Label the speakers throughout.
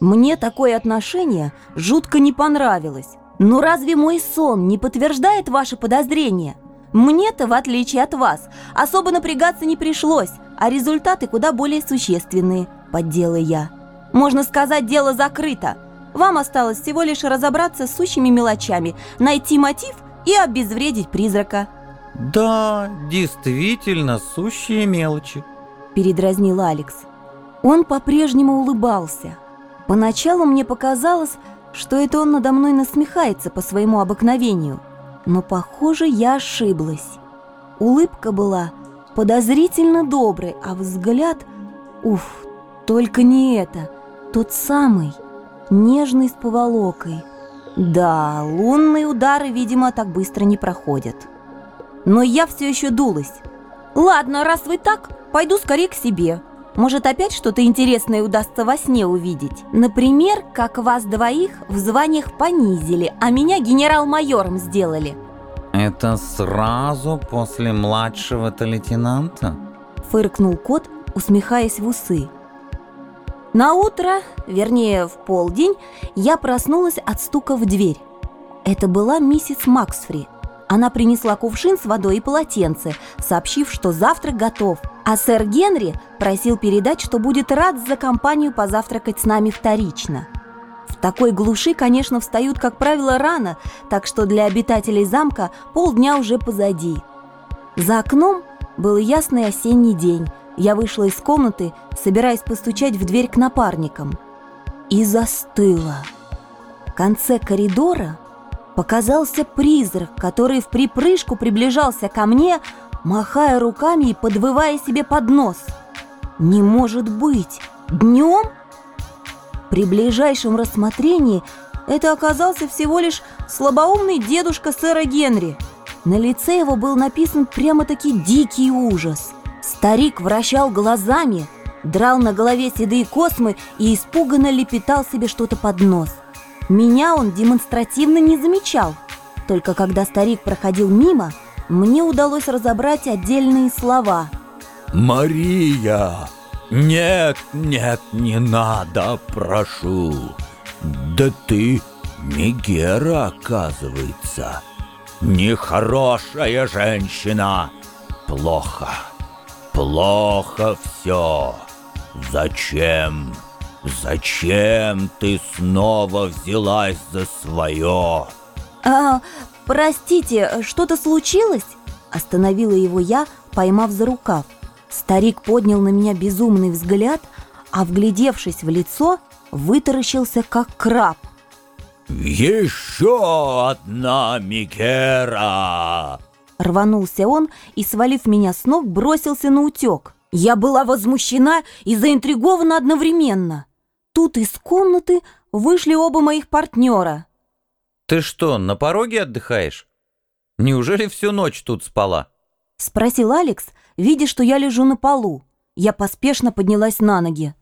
Speaker 1: Мне такое отношение жутко не понравилось. Но разве мой сон не подтверждает ваши подозрения? Мне-то, в отличие от вас, особо напрягаться не пришлось, а результаты куда более существенные, поддела я. Можно сказать, дело закрыто. Вам осталось всего лишь разобраться с сущими мелочами, найти мотив и обезвредить призрака.
Speaker 2: Да, действительно, сущие мелочи,
Speaker 1: передразнил Алекс. Он по-прежнему улыбался. Поначалу мне показалось, что это он надо мной насмехается по своему обыкновению. Но, похоже, я ошиблась. Улыбка была подозрительно доброй, а взгляд... Уф, только не это. Тот самый, нежный с поволокой. Да, лунные удары, видимо, так быстро не проходят. Но я все еще дулась. Ладно, раз вы так, пойду скорее к себе. Может, опять что-то интересное удастся во сне увидеть? Например, как вас двоих в званиях понизили, а меня генерал-майором сделали.
Speaker 2: Это сразу после младшего-то лейтенанта?
Speaker 1: Фыркнул кот, усмехаясь в усы. На утро, вернее, в полдень, я проснулась от стука в дверь. Это была миссис Максфри – она принесла кувшин с водой и полотенце, сообщив, что завтрак готов. А сэр Генри просил передать, что будет рад за компанию позавтракать с нами вторично. В такой глуши, конечно, встают, как правило, рано, так что для обитателей замка полдня уже позади. За окном был ясный осенний день. Я вышла из комнаты, собираясь постучать в дверь к напарникам. И застыла. В конце коридора показался призрак, который в припрыжку приближался ко мне, махая руками и подвывая себе под нос. «Не может быть! Днем?» При ближайшем рассмотрении это оказался всего лишь слабоумный дедушка сэра Генри. На лице его был написан прямо-таки дикий ужас. Старик вращал глазами, драл на голове седые космы и испуганно лепетал себе что-то под нос – меня он демонстративно не замечал. Только когда старик проходил мимо, мне удалось разобрать отдельные слова.
Speaker 3: «Мария! Нет, нет, не надо, прошу! Да ты Мегера, оказывается! Нехорошая женщина! Плохо, плохо все! Зачем?» «Зачем ты снова взялась за свое?»
Speaker 1: «А, простите, что-то случилось?» Остановила его я, поймав за рукав. Старик поднял на меня безумный взгляд, а, вглядевшись в лицо, вытаращился, как краб.
Speaker 3: «Еще одна Микера!»
Speaker 1: Рванулся он и, свалив меня с ног, бросился на утек. Я была возмущена и заинтригована одновременно. Тут из комнаты вышли оба моих партнера.
Speaker 2: «Ты что, на пороге отдыхаешь? Неужели всю ночь тут спала?»
Speaker 1: Спросил Алекс, видя, что я лежу на полу. Я поспешно поднялась на ноги.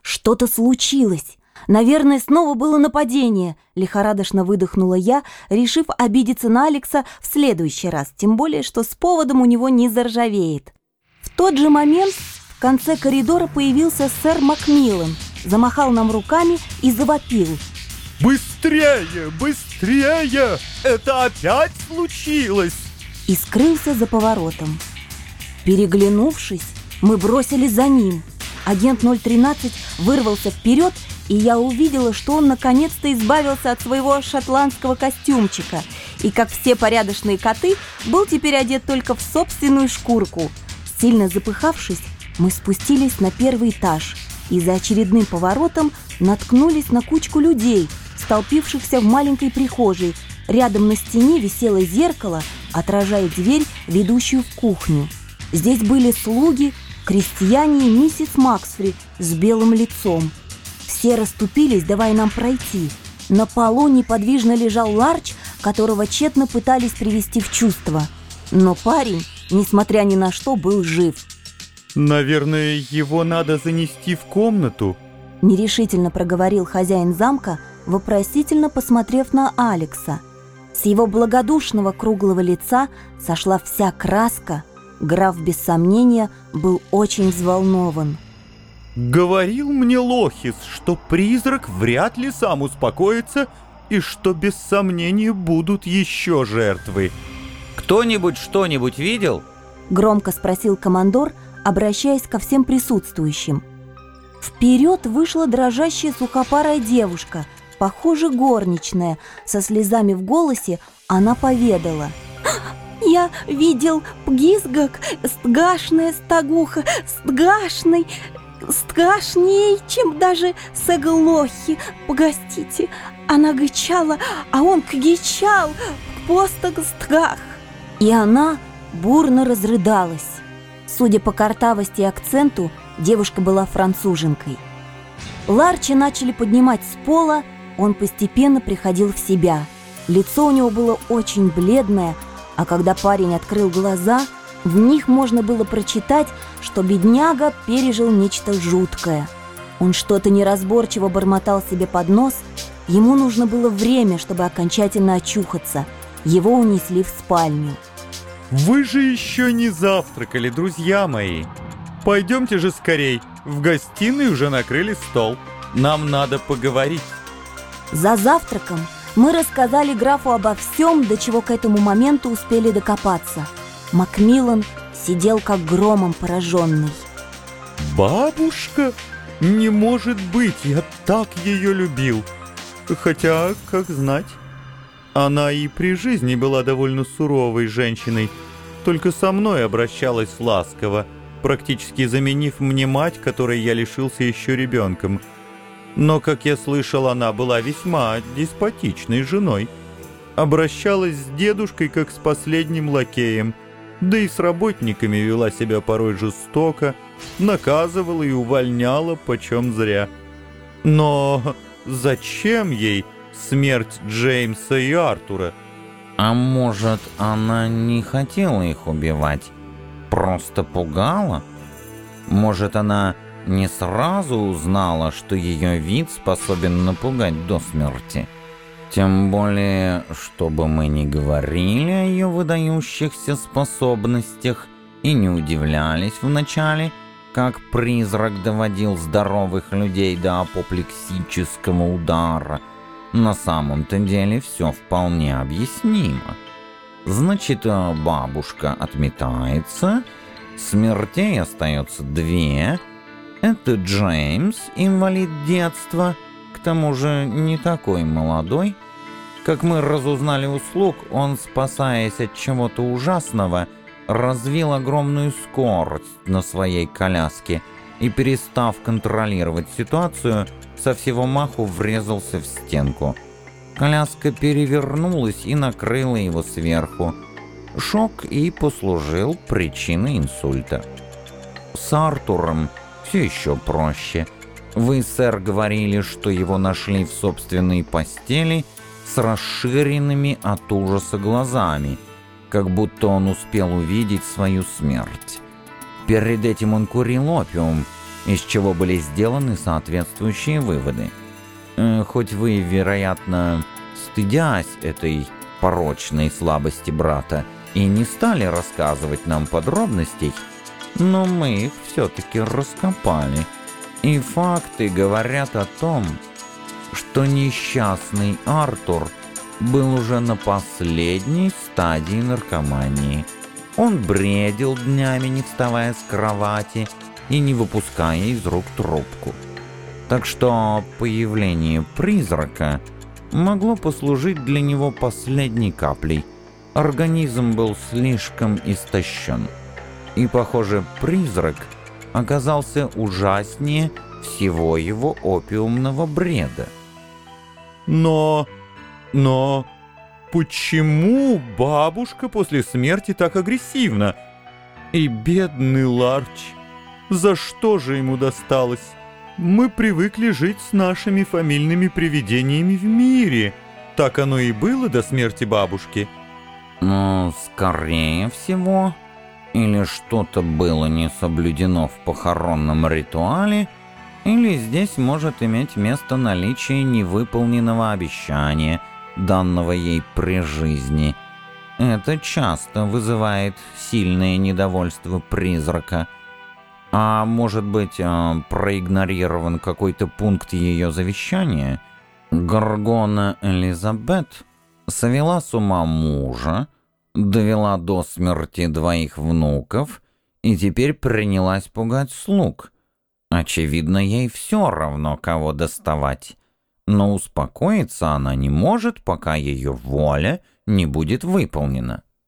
Speaker 1: «Что-то случилось. Наверное, снова было нападение», — лихорадочно выдохнула я, решив обидеться на Алекса в следующий раз, тем более, что с поводом у него не заржавеет. В тот же момент в конце коридора появился сэр Макмиллан — замахал нам руками и завопил.
Speaker 4: «Быстрее! Быстрее! Это опять случилось!»
Speaker 1: И скрылся за поворотом. Переглянувшись, мы бросились за ним. Агент 013 вырвался вперед, и я увидела, что он наконец-то избавился от своего шотландского костюмчика и, как все порядочные коты, был теперь одет только в собственную шкурку. Сильно запыхавшись, мы спустились на первый этаж – и за очередным поворотом наткнулись на кучку людей, столпившихся в маленькой прихожей. Рядом на стене висело зеркало, отражая дверь, ведущую в кухню. Здесь были слуги, крестьяне и миссис Максфри с белым лицом. Все расступились, давая нам пройти. На полу неподвижно лежал Ларч, которого тщетно пытались привести в чувство. Но парень, несмотря ни на что, был жив –
Speaker 4: «Наверное, его надо занести в комнату», —
Speaker 1: нерешительно проговорил хозяин замка, вопросительно посмотрев на Алекса. С его благодушного круглого лица сошла вся краска. Граф, без сомнения, был очень взволнован.
Speaker 4: Говорил мне Лохис, что призрак вряд ли сам успокоится и что без сомнения будут еще жертвы.
Speaker 2: Кто-нибудь что-нибудь видел?
Speaker 1: Громко спросил командор, обращаясь ко всем присутствующим. Вперед вышла дрожащая сухопарая девушка, похоже, горничная. Со слезами в голосе она поведала. «Я видел пгизгак, стгашная стагуха, стгашный, стгашней, чем даже соглохи. Погостите, она гычала, а он кгичал, посток стгах». И она бурно разрыдалась. Судя по картавости и акценту, девушка была француженкой. Ларчи начали поднимать с пола, он постепенно приходил в себя. Лицо у него было очень бледное, а когда парень открыл глаза, в них можно было прочитать, что бедняга пережил нечто жуткое. Он что-то неразборчиво бормотал себе под нос, ему нужно было время, чтобы окончательно очухаться. Его унесли в спальню.
Speaker 4: Вы же еще не завтракали, друзья мои. Пойдемте же скорей, в гостиной уже накрыли стол. Нам надо поговорить.
Speaker 1: За завтраком мы рассказали графу обо всем, до чего к этому моменту успели докопаться. Макмиллан сидел как громом пораженный.
Speaker 4: Бабушка? Не может быть, я так ее любил. Хотя, как знать, она и при жизни была довольно суровой женщиной, только со мной обращалась ласково, практически заменив мне мать, которой я лишился еще ребенком. Но, как я слышал, она была весьма деспотичной женой. Обращалась с дедушкой, как с последним лакеем, да и с работниками вела себя порой жестоко, наказывала и увольняла почем зря. Но зачем ей смерть Джеймса и Артура?
Speaker 2: А может, она не хотела их убивать? Просто пугала? Может, она не сразу узнала, что ее вид способен напугать до смерти? Тем более, чтобы мы не говорили о ее выдающихся способностях и не удивлялись вначале, как призрак доводил здоровых людей до апоплексического удара – на самом-то деле все вполне объяснимо. Значит, э, бабушка отметается, смертей остается две. Это Джеймс, инвалид детства, к тому же не такой молодой. Как мы разузнали услуг, он, спасаясь от чего-то ужасного, развил огромную скорость на своей коляске и, перестав контролировать ситуацию, со всего маху врезался в стенку. Коляска перевернулась и накрыла его сверху. Шок и послужил причиной инсульта. С Артуром все еще проще. Вы, сэр, говорили, что его нашли в собственной постели с расширенными от ужаса глазами, как будто он успел увидеть свою смерть. Перед этим он курил опиум, из чего были сделаны соответствующие выводы. Э, хоть вы, вероятно, стыдясь этой порочной слабости брата, и не стали рассказывать нам подробностей, но мы их все-таки раскопали. И факты говорят о том, что несчастный Артур был уже на последней стадии наркомании. Он бредил днями, не вставая с кровати, и не выпуская из рук трубку. Так что появление призрака могло послужить для него последней каплей. Организм был слишком истощен. И, похоже, призрак оказался ужаснее всего его опиумного бреда.
Speaker 4: Но... но... Почему бабушка после смерти так агрессивна? И бедный Ларч... За что же ему досталось? Мы привыкли жить с нашими фамильными привидениями в мире. Так оно и было до смерти бабушки.
Speaker 2: Ну, скорее всего, или что-то было не соблюдено в похоронном ритуале, или здесь может иметь место наличие невыполненного обещания, данного ей при жизни. Это часто вызывает сильное недовольство призрака – А может быть, э, проигнорирован какой-то пункт ее завещания? Горгона Элизабет совела с ума мужа, довела до смерти двоих внуков и теперь принялась пугать слуг. Очевидно, ей все равно, кого доставать. Но успокоиться она не может, пока ее воля не будет выполнена.